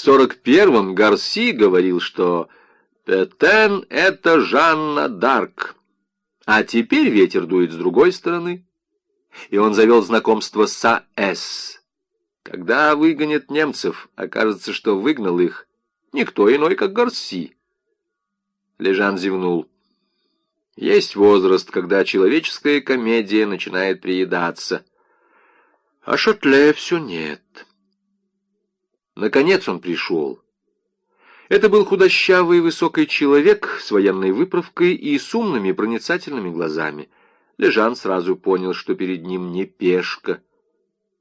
В сорок первом Гарси говорил, что Петен — это Жанна Дарк, а теперь ветер дует с другой стороны. И он завел знакомство с А.С. Когда выгонят немцев, окажется, что выгнал их никто иной, как Гарси. Лежан зевнул. Есть возраст, когда человеческая комедия начинает приедаться. А Шатле все нет. Наконец он пришел. Это был худощавый высокий человек с военной выправкой и с умными проницательными глазами. Лежан сразу понял, что перед ним не пешка.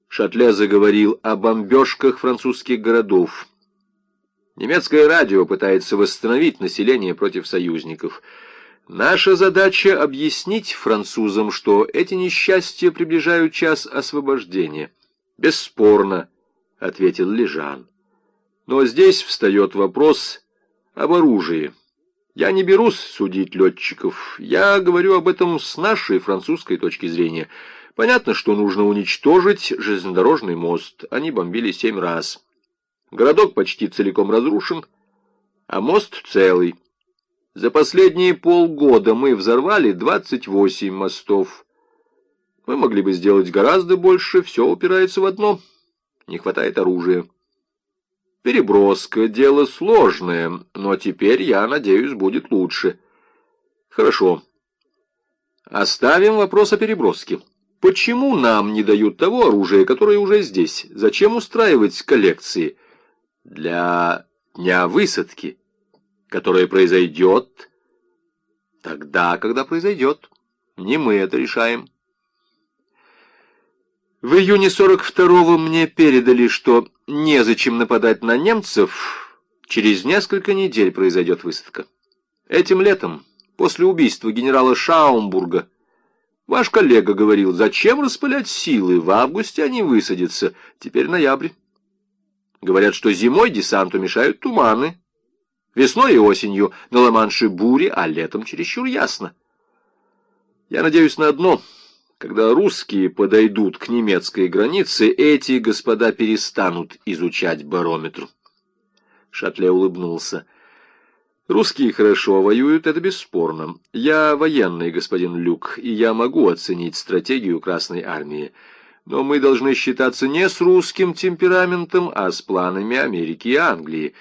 Шатле заговорил о бомбежках французских городов. Немецкое радио пытается восстановить население против союзников. Наша задача — объяснить французам, что эти несчастья приближают час освобождения. Бесспорно, — ответил Лежан. Но здесь встает вопрос об оружии. Я не берусь судить летчиков. Я говорю об этом с нашей французской точки зрения. Понятно, что нужно уничтожить железнодорожный мост. Они бомбили семь раз. Городок почти целиком разрушен, а мост целый. За последние полгода мы взорвали 28 мостов. Мы могли бы сделать гораздо больше, все упирается в одно. Не хватает оружия. Переброска — дело сложное, но теперь, я надеюсь, будет лучше. Хорошо. Оставим вопрос о переброске. Почему нам не дают того оружия, которое уже здесь? Зачем устраивать коллекции? для дня высадки, которая произойдет тогда, когда произойдет. Не мы это решаем. В июне 42-го мне передали, что незачем нападать на немцев, через несколько недель произойдет высадка. Этим летом, после убийства генерала Шаумбурга, ваш коллега говорил, зачем распылять силы, в августе они высадятся, теперь ноябрь. Говорят, что зимой десанту мешают туманы. Весной и осенью на Ла-Манше бури, а летом чересчур ясно. Я надеюсь на одно. Когда русские подойдут к немецкой границе, эти господа перестанут изучать барометр. Шатле улыбнулся. Русские хорошо воюют, это бесспорно. Я военный, господин Люк, и я могу оценить стратегию Красной Армии. Но мы должны считаться не с русским темпераментом, а с планами Америки и Англии.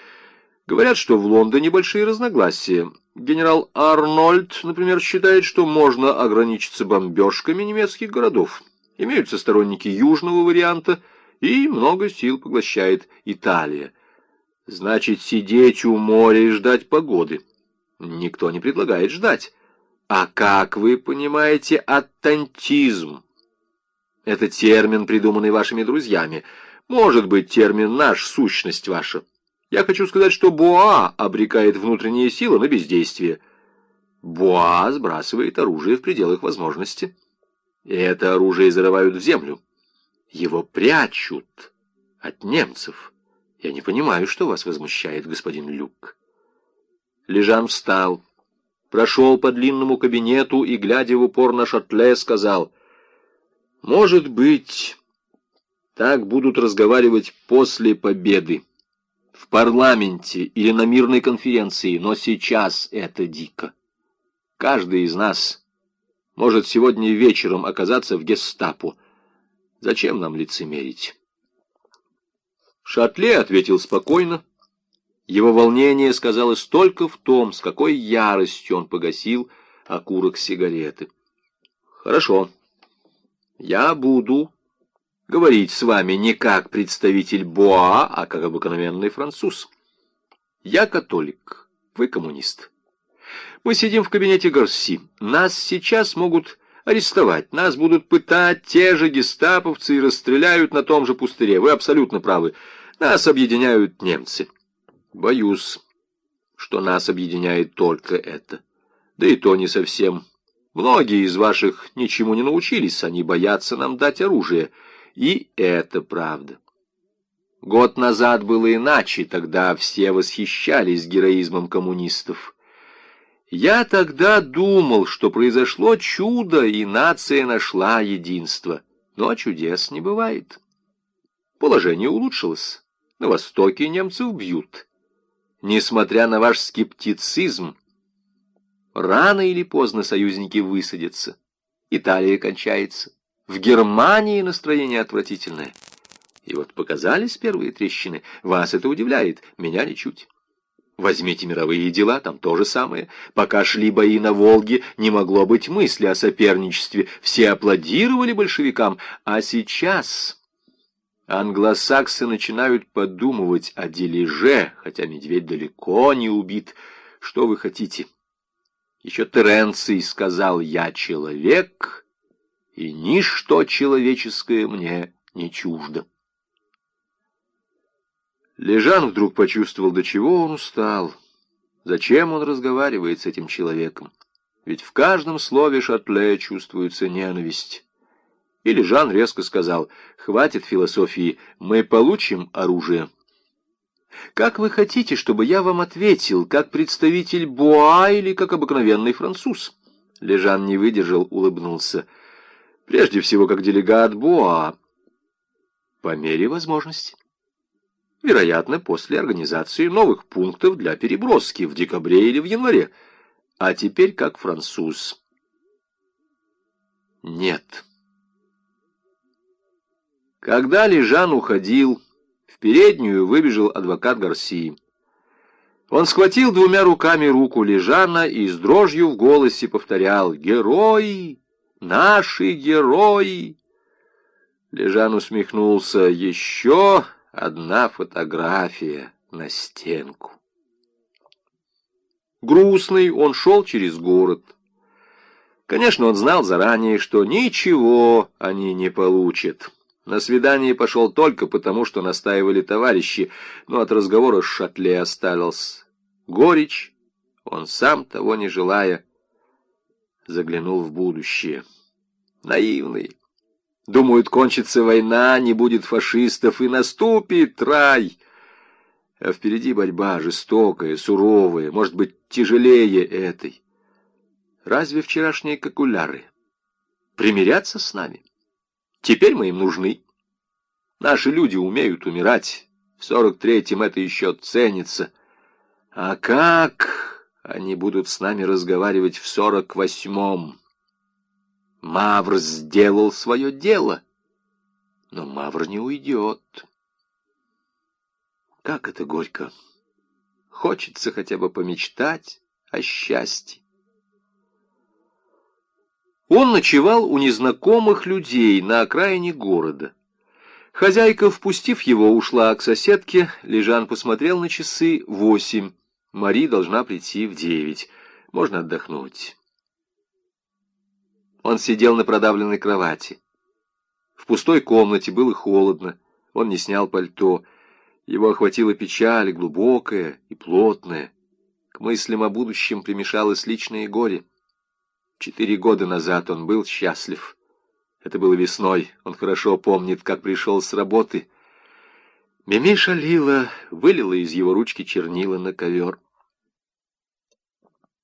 Говорят, что в Лондоне большие разногласия. Генерал Арнольд, например, считает, что можно ограничиться бомбежками немецких городов. Имеются сторонники южного варианта, и много сил поглощает Италия. Значит, сидеть у моря и ждать погоды. Никто не предлагает ждать. А как вы понимаете аттантизм? Это термин, придуманный вашими друзьями. Может быть, термин «наш», сущность ваша. Я хочу сказать, что Боа обрекает внутренние силы на бездействие. Боа сбрасывает оружие в пределах возможности. И это оружие зарывают в землю. Его прячут от немцев. Я не понимаю, что вас возмущает, господин Люк. Лежан встал, прошел по длинному кабинету и, глядя в упор на шатле, сказал — может быть, так будут разговаривать после победы, в парламенте или на мирной конференции, но сейчас это дико. Каждый из нас может сегодня вечером оказаться в гестапо. Зачем нам лицемерить? Шатле ответил спокойно. Его волнение сказалось только в том, с какой яростью он погасил окурок сигареты. Хорошо. Я буду говорить с вами не как представитель Боа, а как обыкновенный француз. Я католик, вы коммунист. Мы сидим в кабинете Гарси. Нас сейчас могут арестовать, нас будут пытать те же гестаповцы и расстреляют на том же пустыре. Вы абсолютно правы. Нас объединяют немцы. Боюсь, что нас объединяет только это. Да и то не совсем. Многие из ваших ничему не научились, они боятся нам дать оружие. И это правда. Год назад было иначе, тогда все восхищались героизмом коммунистов. Я тогда думал, что произошло чудо, и нация нашла единство. Но чудес не бывает. Положение улучшилось. На Востоке немцев бьют. Несмотря на ваш скептицизм, рано или поздно союзники высадятся. Италия кончается. В Германии настроение отвратительное. И вот показались первые трещины. Вас это удивляет, меня ничуть. Возьмите мировые дела, там то же самое. Пока шли бои на Волге, не могло быть мысли о соперничестве. Все аплодировали большевикам. А сейчас англосаксы начинают подумывать о дележе, хотя медведь далеко не убит. Что вы хотите? Еще Теренций сказал «Я человек, и ничто человеческое мне не чуждо». Лежан вдруг почувствовал, до чего он устал. Зачем он разговаривает с этим человеком? Ведь в каждом слове Шатле чувствуется ненависть. И Лежан резко сказал, «Хватит философии, мы получим оружие». «Как вы хотите, чтобы я вам ответил, как представитель Буа или как обыкновенный француз?» Лежан не выдержал, улыбнулся. «Прежде всего, как делегат Буа, по мере возможности» вероятно, после организации новых пунктов для переброски в декабре или в январе. А теперь как француз. Нет. Когда Лежан уходил, в переднюю выбежал адвокат Гарсии. Он схватил двумя руками руку Лежана и с дрожью в голосе повторял «Герои! Наши герои!» Лежан усмехнулся. «Еще одна фотография на стенку. Грустный он шел через город. Конечно, он знал заранее, что ничего они не получат. На свидание пошел только потому, что настаивали товарищи, но от разговора с Шатле остался горечь. Он сам, того не желая, заглянул в будущее. Наивный, Думают, кончится война, не будет фашистов, и наступит рай. А впереди борьба жестокая, суровая, может быть, тяжелее этой. Разве вчерашние кокуляры примирятся с нами? Теперь мы им нужны. Наши люди умеют умирать. В сорок третьем это еще ценится. А как они будут с нами разговаривать в сорок восьмом? Мавр сделал свое дело, но Мавр не уйдет. Как это горько! Хочется хотя бы помечтать о счастье. Он ночевал у незнакомых людей на окраине города. Хозяйка, впустив его, ушла к соседке. Лежан посмотрел на часы восемь. Мари должна прийти в девять. Можно отдохнуть. Он сидел на продавленной кровати. В пустой комнате было холодно, он не снял пальто. Его охватила печаль, глубокая и плотная. К мыслям о будущем примешалось личное горе. Четыре года назад он был счастлив. Это было весной, он хорошо помнит, как пришел с работы. Мими шалила, вылила из его ручки чернила на ковер.